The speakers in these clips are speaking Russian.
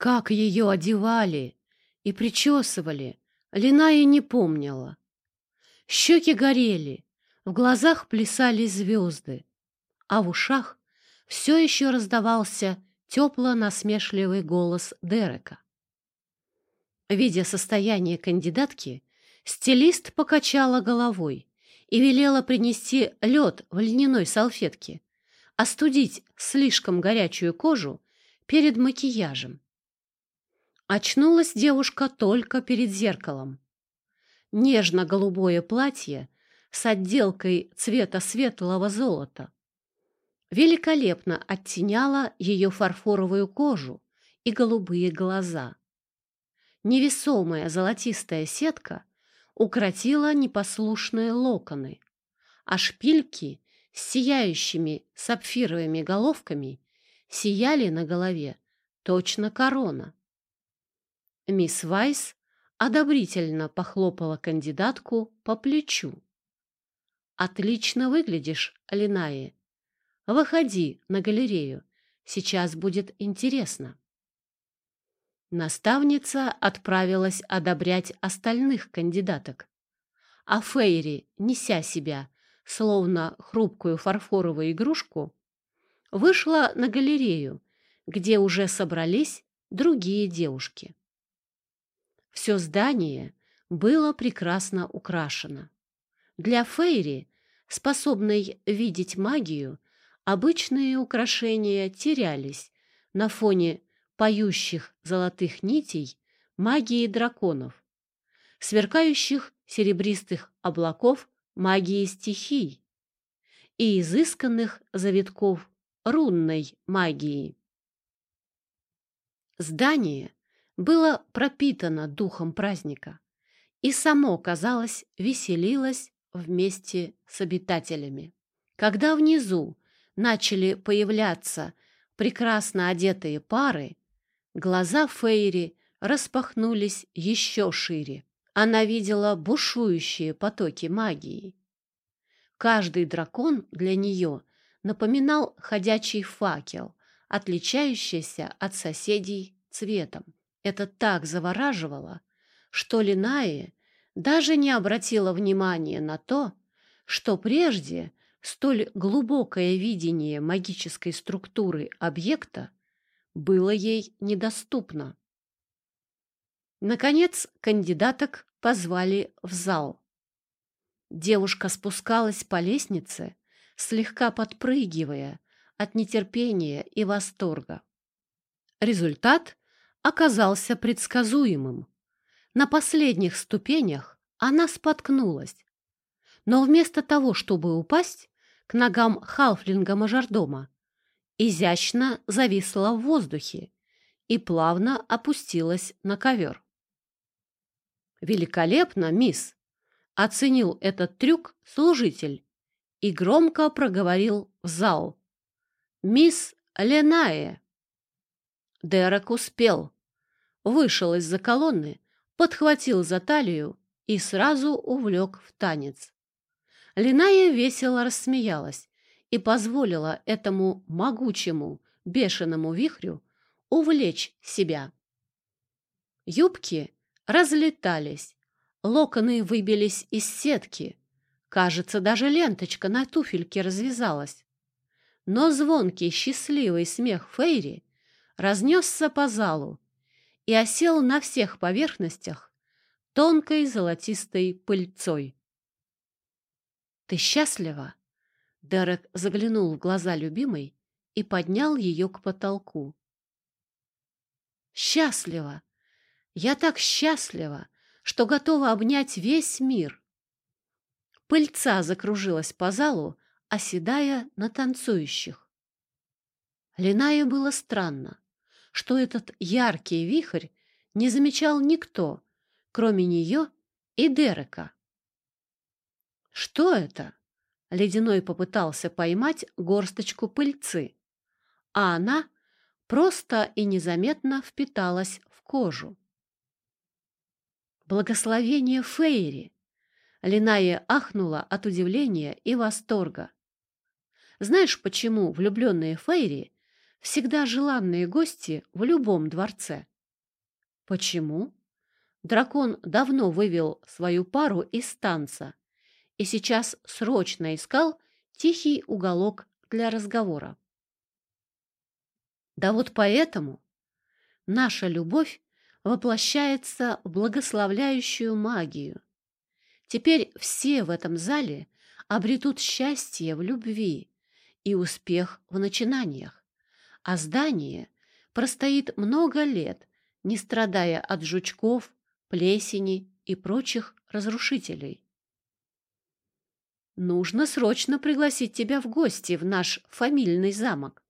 Как ее одевали и причесывали, Линая не помнила. Щеки горели, в глазах плясали звезды, а в ушах все еще раздавался тепло-насмешливый голос Дерека. Видя состояние кандидатки, стилист покачала головой и велела принести лед в льняной салфетке, остудить слишком горячую кожу перед макияжем. Очнулась девушка только перед зеркалом. Нежно-голубое платье с отделкой цвета светлого золота великолепно оттеняло ее фарфоровую кожу и голубые глаза. Невесомая золотистая сетка укротила непослушные локоны, а шпильки с сияющими сапфировыми головками сияли на голове точно корона. Мисс Вайс одобрительно похлопала кандидатку по плечу. «Отлично выглядишь, Линае. Выходи на галерею, сейчас будет интересно». Наставница отправилась одобрять остальных кандидаток, а Фейри, неся себя, словно хрупкую фарфоровую игрушку, вышла на галерею, где уже собрались другие девушки. Все здание было прекрасно украшено. Для Фейри, способной видеть магию, обычные украшения терялись на фоне поющих золотых нитей магии драконов, сверкающих серебристых облаков магии стихий и изысканных завитков рунной магии. Здание было пропитано духом праздника и само, казалось, веселилось вместе с обитателями. Когда внизу начали появляться прекрасно одетые пары, глаза Фейри распахнулись еще шире. Она видела бушующие потоки магии. Каждый дракон для нее напоминал ходячий факел, отличающийся от соседей цветом. Это так завораживало, что Линае даже не обратила внимания на то, что прежде столь глубокое видение магической структуры объекта было ей недоступно. Наконец кандидаток позвали в зал. Девушка спускалась по лестнице, слегка подпрыгивая от нетерпения и восторга. Результат оказался предсказуемым. На последних ступенях она споткнулась, но вместо того, чтобы упасть к ногам халфлинга-мажордома, изящно зависла в воздухе и плавно опустилась на ковер. «Великолепно, мисс!» — оценил этот трюк служитель и громко проговорил в зал. «Мисс Ленае!» Дерек успел. Вышел из-за колонны, подхватил за талию и сразу увлек в танец. Линая весело рассмеялась и позволила этому могучему, бешеному вихрю увлечь себя. Юбки разлетались, локоны выбились из сетки. Кажется, даже ленточка на туфельке развязалась. Но звонкий, счастливый смех Фейри разнесся по залу и осел на всех поверхностях тонкой золотистой пыльцой. «Ты счастлива?» Дерек заглянул в глаза любимой и поднял ее к потолку. «Счастлива! Я так счастлива, что готова обнять весь мир!» Пыльца закружилась по залу, оседая на танцующих. Линае было странно что этот яркий вихрь не замечал никто, кроме нее и Дерека. «Что это?» — Ледяной попытался поймать горсточку пыльцы, а она просто и незаметно впиталась в кожу. «Благословение Фейри!» Линая ахнула от удивления и восторга. Знаешь, почему влюбленные Фейри всегда желанные гости в любом дворце. Почему? Дракон давно вывел свою пару из танца и сейчас срочно искал тихий уголок для разговора. Да вот поэтому наша любовь воплощается в благословляющую магию. Теперь все в этом зале обретут счастье в любви и успех в начинаниях, а здание простоит много лет, не страдая от жучков, плесени и прочих разрушителей. Нужно срочно пригласить тебя в гости в наш фамильный замок.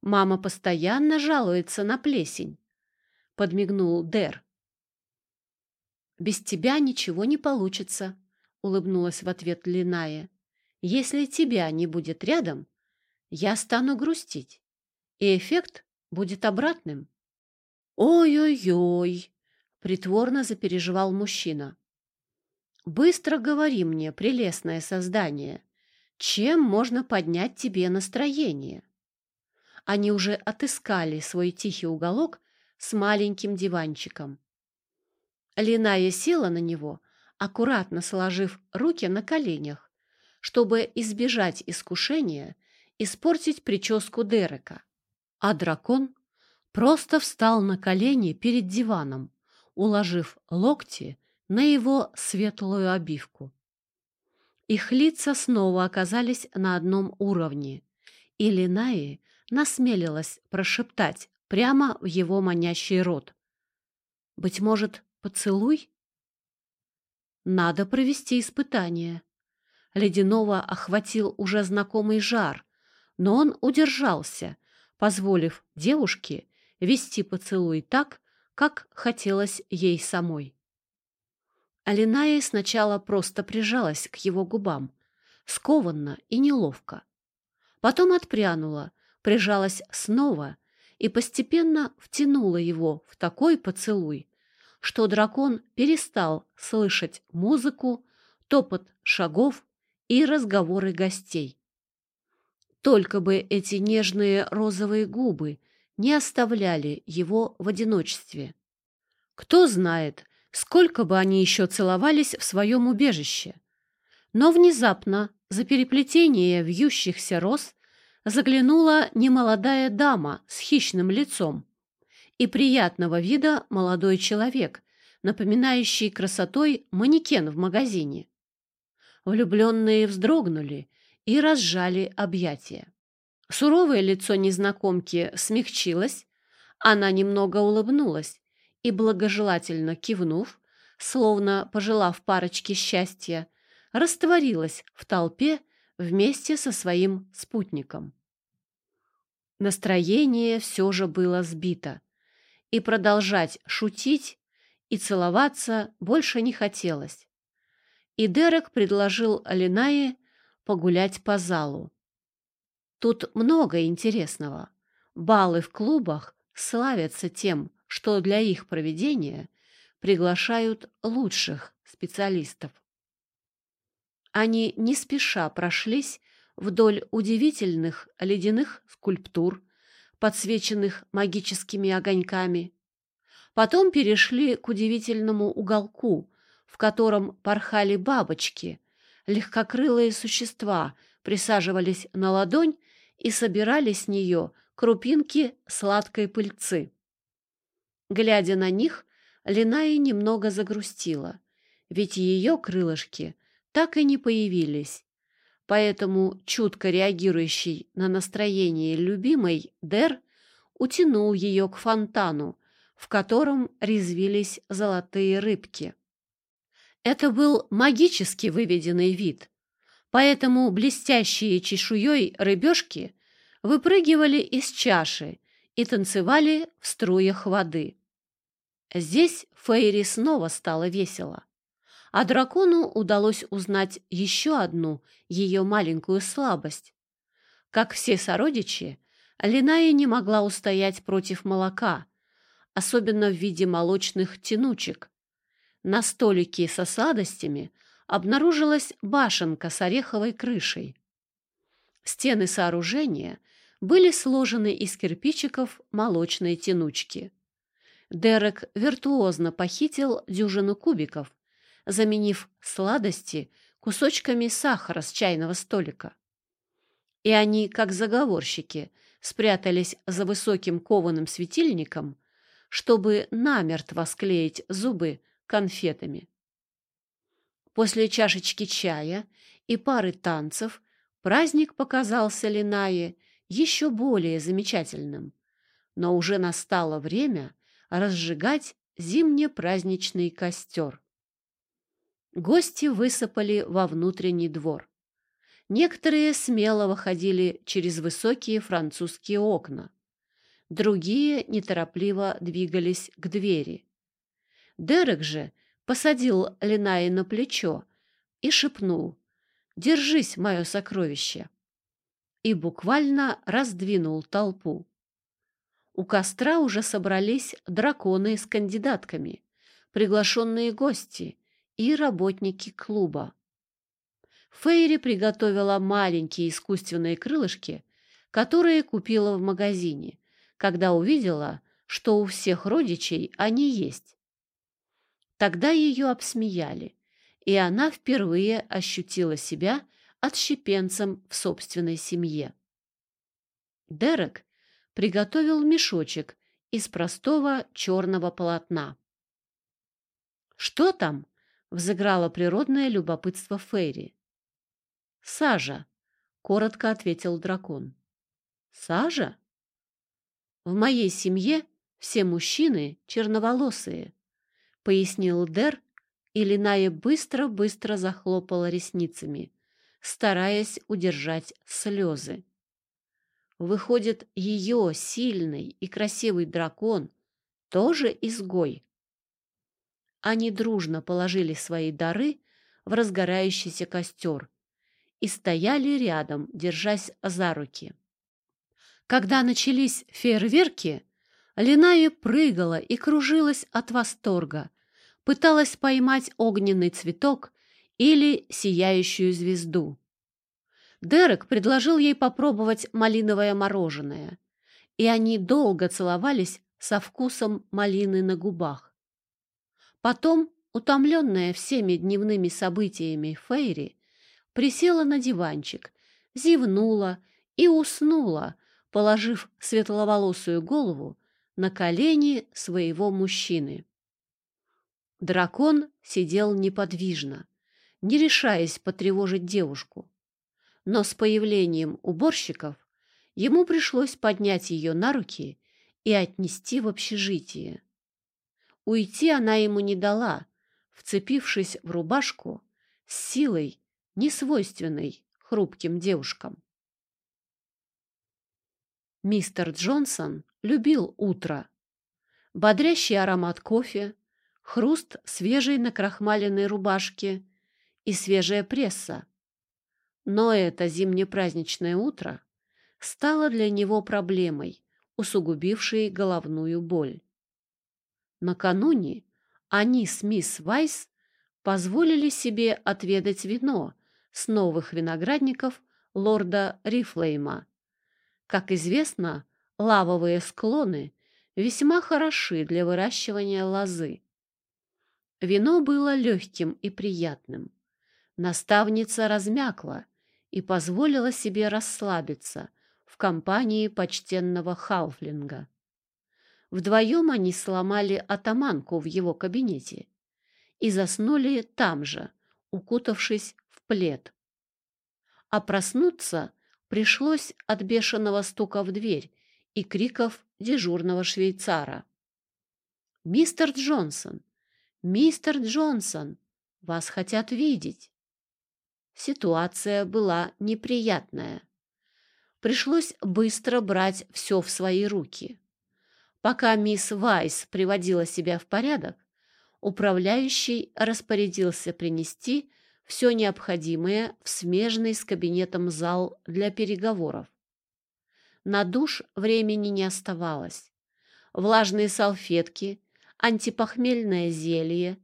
Мама постоянно жалуется на плесень, — подмигнул Дер. «Без тебя ничего не получится», — улыбнулась в ответ Линая. «Если тебя не будет рядом, я стану грустить, и эффект будет обратным». «Ой-ой-ой!» — притворно запереживал мужчина. «Быстро говори мне, прелестное создание, чем можно поднять тебе настроение?» Они уже отыскали свой тихий уголок с маленьким диванчиком. Линая села на него, аккуратно сложив руки на коленях, чтобы избежать искушения испортить прическу Дерека. А дракон просто встал на колени перед диваном, уложив локти на его светлую обивку. Их лица снова оказались на одном уровне, и Линаи насмелилась прошептать прямо в его манящий рот. «Быть может, поцелуй?» «Надо провести испытание». Ледяного охватил уже знакомый жар, но он удержался, позволив девушке вести поцелуй так, как хотелось ей самой. Алиная сначала просто прижалась к его губам, скованно и неловко. Потом отпрянула, прижалась снова и постепенно втянула его в такой поцелуй, что дракон перестал слышать музыку, топот шагов и разговоры гостей. Только бы эти нежные розовые губы не оставляли его в одиночестве. Кто знает, сколько бы они еще целовались в своем убежище. Но внезапно за переплетение вьющихся роз заглянула немолодая дама с хищным лицом и приятного вида молодой человек, напоминающий красотой манекен в магазине. Влюбленные вздрогнули и разжали объятия. Суровое лицо незнакомки смягчилось, она немного улыбнулась и, благожелательно кивнув, словно пожелав парочке счастья, растворилась в толпе вместе со своим спутником. Настроение все же было сбито, и продолжать шутить и целоваться больше не хотелось. И Дерек предложил Алинае погулять по залу. Тут много интересного. Балы в клубах славятся тем, что для их проведения приглашают лучших специалистов. Они не спеша прошлись вдоль удивительных ледяных скульптур, подсвеченных магическими огоньками. Потом перешли к удивительному уголку, в котором порхали бабочки. Легкокрылые существа присаживались на ладонь и собирали с нее крупинки сладкой пыльцы. Глядя на них, Линая немного загрустила, ведь ее крылышки так и не появились. Поэтому чутко реагирующий на настроение любимой Дер утянул ее к фонтану, в котором резвились золотые рыбки. Это был магически выведенный вид, поэтому блестящие чешуей рыбешки выпрыгивали из чаши и танцевали в струях воды. Здесь Фейри снова стало весело а дракону удалось узнать еще одну ее маленькую слабость. Как все сородичи, Линая не могла устоять против молока, особенно в виде молочных тянучек. На столике со сладостями обнаружилась башенка с ореховой крышей. Стены сооружения были сложены из кирпичиков молочной тянучки. Дерек виртуозно похитил дюжину кубиков, заменив сладости кусочками сахара с чайного столика. И они, как заговорщики, спрятались за высоким кованым светильником, чтобы намертво склеить зубы конфетами. После чашечки чая и пары танцев праздник показался Линае еще более замечательным, но уже настало время разжигать зимне-праздничный костер. Гости высыпали во внутренний двор. Некоторые смело выходили через высокие французские окна, другие неторопливо двигались к двери. Дерек же посадил Линаи на плечо и шепнул «Держись, мое сокровище!» и буквально раздвинул толпу. У костра уже собрались драконы с кандидатками, приглашенные гости и работники клуба. Фейри приготовила маленькие искусственные крылышки, которые купила в магазине, когда увидела, что у всех родичей они есть. Тогда ее обсмеяли, и она впервые ощутила себя отщепенцем в собственной семье. Дерек приготовил мешочек из простого черного полотна. «Что там?» — взыграло природное любопытство Фейри. «Сажа», — коротко ответил дракон. «Сажа?» «В моей семье все мужчины черноволосые», — пояснил Дер, и Линая быстро-быстро захлопала ресницами, стараясь удержать слезы. Выходит, ее сильный и красивый дракон тоже изгой. Они дружно положили свои дары в разгорающийся костер и стояли рядом, держась за руки. Когда начались фейерверки, Линая прыгала и кружилась от восторга, пыталась поймать огненный цветок или сияющую звезду. Дерек предложил ей попробовать малиновое мороженое, и они долго целовались со вкусом малины на губах. Потом, утомленная всеми дневными событиями Фейри, присела на диванчик, зевнула и уснула, положив светловолосую голову на колени своего мужчины. Дракон сидел неподвижно, не решаясь потревожить девушку но с появлением уборщиков ему пришлось поднять ее на руки и отнести в общежитие. Уйти она ему не дала, вцепившись в рубашку с силой, несвойственной хрупким девушкам. Мистер Джонсон любил утро. Бодрящий аромат кофе, хруст свежей накрахмаленной рубашки и свежая пресса, но это зимнепраздничное утро стало для него проблемой, усугубившей головную боль. Накануне они с мисс Вайс позволили себе отведать вино с новых виноградников лорда Рифлейма. Как известно, лавовые склоны весьма хороши для выращивания лозы. Вино было легким и приятным. Наставница размякла и позволила себе расслабиться в компании почтенного Халфлинга. Вдвоем они сломали атаманку в его кабинете и заснули там же, укутавшись в плед. А проснуться пришлось от бешеного стука в дверь и криков дежурного швейцара. «Мистер Джонсон! Мистер Джонсон! Вас хотят видеть!» Ситуация была неприятная. Пришлось быстро брать все в свои руки. Пока мисс Вайс приводила себя в порядок, управляющий распорядился принести все необходимое в смежный с кабинетом зал для переговоров. На душ времени не оставалось. Влажные салфетки, антипохмельное зелье,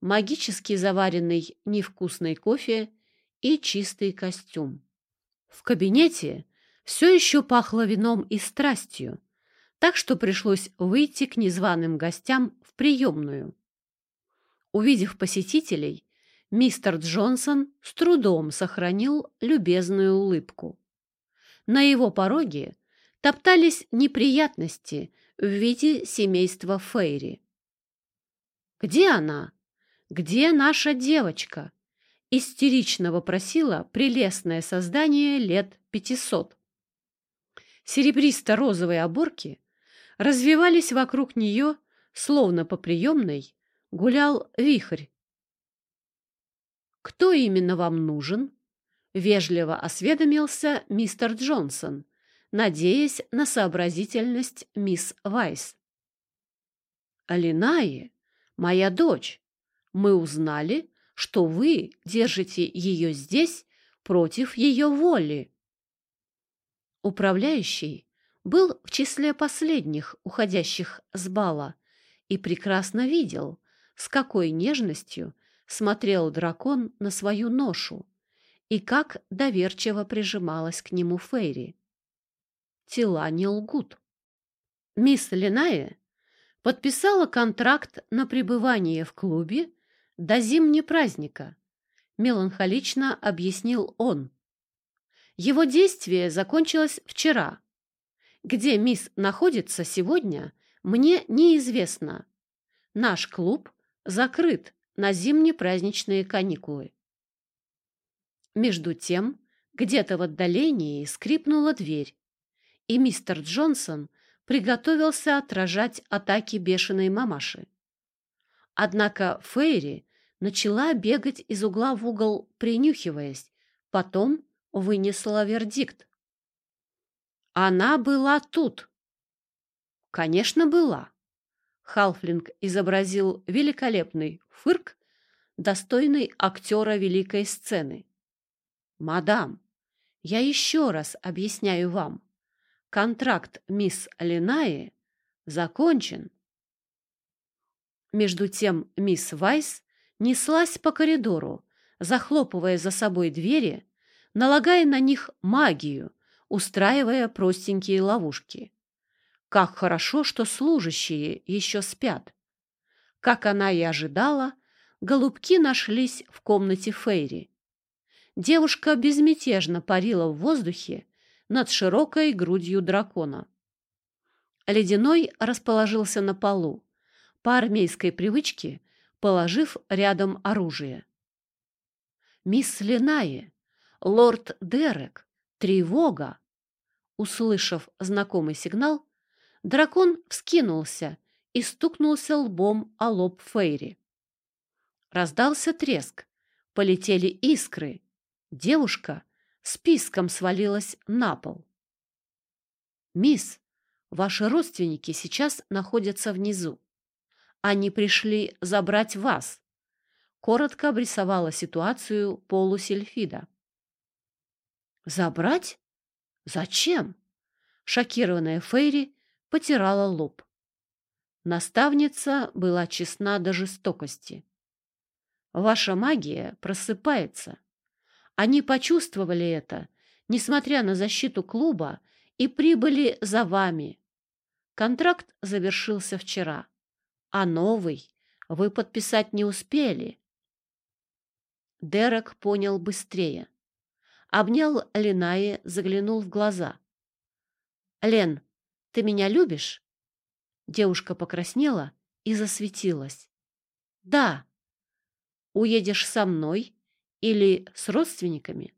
магически заваренный невкусный кофе и чистый костюм. В кабинете все еще пахло вином и страстью, так что пришлось выйти к незваным гостям в приемную. Увидев посетителей, мистер Джонсон с трудом сохранил любезную улыбку. На его пороге топтались неприятности в виде семейства Фейри. «Где она? Где наша девочка?» истерично вопросила прелестное создание лет пятисот. Серебристо-розовые оборки развивались вокруг нее, словно по приемной гулял вихрь. «Кто именно вам нужен?» — вежливо осведомился мистер Джонсон, надеясь на сообразительность мисс Вайс. «Алинае, моя дочь, мы узнали, что вы держите ее здесь против ее воли». Управляющий был в числе последних уходящих с бала и прекрасно видел, с какой нежностью смотрел дракон на свою ношу и как доверчиво прижималась к нему Фейри. Тела не лгут. Мисс Линая подписала контракт на пребывание в клубе до зимнего праздника, меланхолично объяснил он. Его действие закончилось вчера. Где мисс находится сегодня, мне неизвестно. Наш клуб закрыт на зимние праздничные каникулы. Между тем, где-то в отдалении скрипнула дверь, и мистер Джонсон приготовился отражать атаки бешеной мамаши. Однако Фейри начала бегать из угла в угол, принюхиваясь, потом вынесла вердикт. Она была тут. Конечно, была. Халфлинг изобразил великолепный фырк, достойный актера великой сцены. «Мадам, я еще раз объясняю вам. Контракт мисс Линаи закончен». Между тем мисс Вайс неслась по коридору, захлопывая за собой двери, налагая на них магию, устраивая простенькие ловушки. Как хорошо, что служащие еще спят. Как она и ожидала, голубки нашлись в комнате Фейри. Девушка безмятежно парила в воздухе над широкой грудью дракона. Ледяной расположился на полу, по армейской привычке положив рядом оружие. «Мисс Линае, лорд Дерек, тревога!» Услышав знакомый сигнал, Дракон вскинулся и стукнулся лбом о лоб Фейри. Раздался треск, полетели искры. Девушка списком свалилась на пол. «Мисс, ваши родственники сейчас находятся внизу. Они пришли забрать вас», — коротко обрисовала ситуацию полусельфида. «Забрать? Зачем?» Шокированная Фейри потирала лоб. Наставница была честна до жестокости. Ваша магия просыпается. Они почувствовали это, несмотря на защиту клуба, и прибыли за вами. Контракт завершился вчера, а новый вы подписать не успели. Дерек понял быстрее. Обнял Ленае, заглянул в глаза. «Лен, ты меня любишь?» Девушка покраснела и засветилась. «Да. Уедешь со мной или с родственниками?»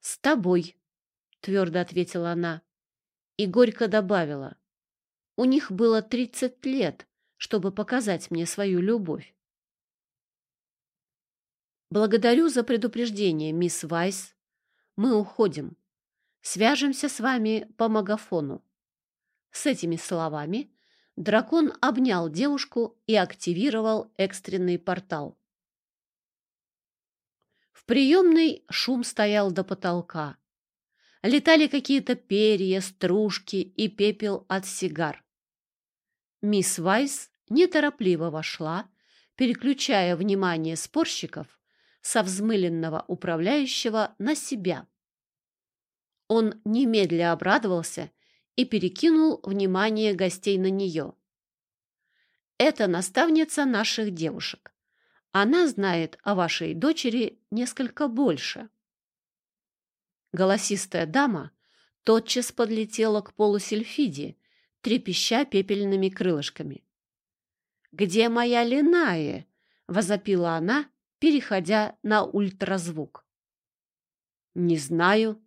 «С тобой», — твердо ответила она и горько добавила. «У них было тридцать лет, чтобы показать мне свою любовь». «Благодарю за предупреждение, мисс Вайс. Мы уходим. Свяжемся с вами по магафону. С этими словами дракон обнял девушку и активировал экстренный портал. В приемной шум стоял до потолка. Летали какие-то перья, стружки и пепел от сигар. Мисс Вайс неторопливо вошла, переключая внимание спорщиков со взмыленного управляющего на себя. Он немедля обрадовался и перекинул внимание гостей на нее. Это наставница наших девушек. Она знает о вашей дочери несколько больше. Голосистая дама тотчас подлетела к полусельфиде, трепеща пепельными крылышками. «Где моя Линая?» — возопила она, переходя на ультразвук. «Не знаю».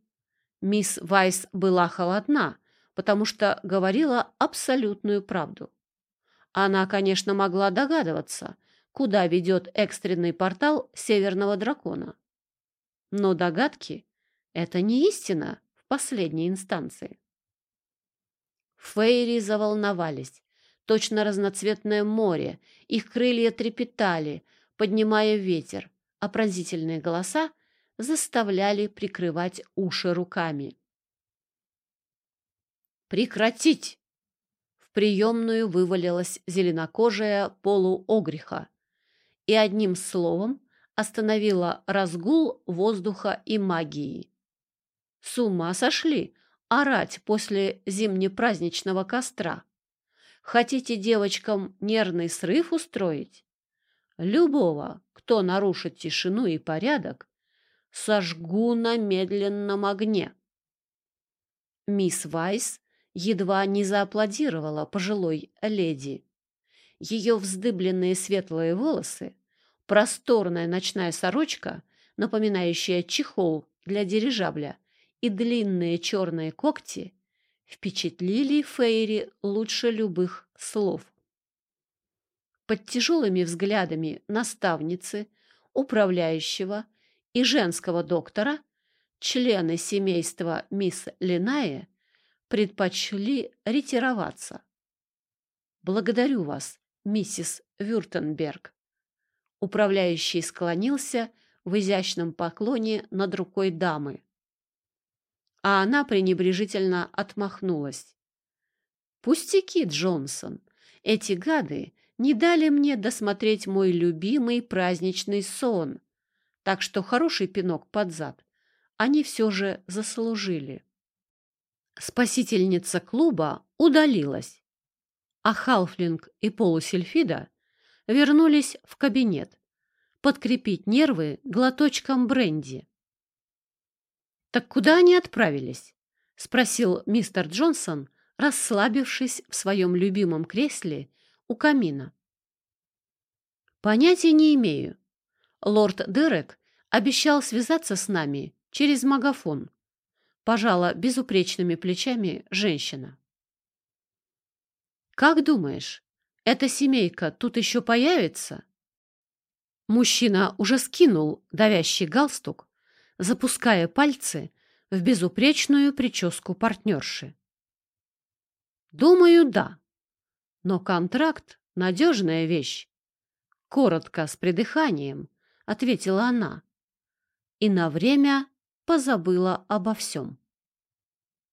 Мисс Вайс была холодна, потому что говорила абсолютную правду. Она, конечно, могла догадываться, куда ведет экстренный портал Северного Дракона. Но догадки — это не истина в последней инстанции. Фейри заволновались, точно разноцветное море, их крылья трепетали, поднимая ветер, а пронзительные голоса заставляли прикрывать уши руками. «Прекратить!» В приемную вывалилась зеленокожая полуогриха и одним словом остановила разгул воздуха и магии. С ума сошли орать после зимнепраздничного костра. Хотите девочкам нервный срыв устроить? Любого, кто нарушит тишину и порядок, сожгу на медленном огне. Мисс Вайс едва не зааплодировала пожилой леди. Ее вздыбленные светлые волосы, просторная ночная сорочка, напоминающая чехол для дирижабля, и длинные черные когти впечатлили Фейри лучше любых слов. Под тяжелыми взглядами наставницы, управляющего и женского доктора члены семейства мисс Линая предпочли ретироваться. «Благодарю вас, миссис Вюртенберг». Управляющий склонился в изящном поклоне над рукой дамы. А она пренебрежительно отмахнулась. «Пустяки, Джонсон. Эти гады не дали мне досмотреть мой любимый праздничный сон, так что хороший пинок под зад они все же заслужили. Спасительница клуба удалилась, а Халфлинг и полусельфида вернулись в кабинет подкрепить нервы глоточком бренди. «Так куда они отправились?» — спросил мистер Джонсон, расслабившись в своем любимом кресле у камина. «Понятия не имею. Лорд Дерек обещал связаться с нами через магафон. Пожала безупречными плечами женщина. «Как думаешь, эта семейка тут еще появится?» Мужчина уже скинул давящий галстук, запуская пальцы в безупречную прическу партнерши. «Думаю, да. Но контракт — надежная вещь. Коротко, с придыханием, — ответила она. И на время позабыла обо всем.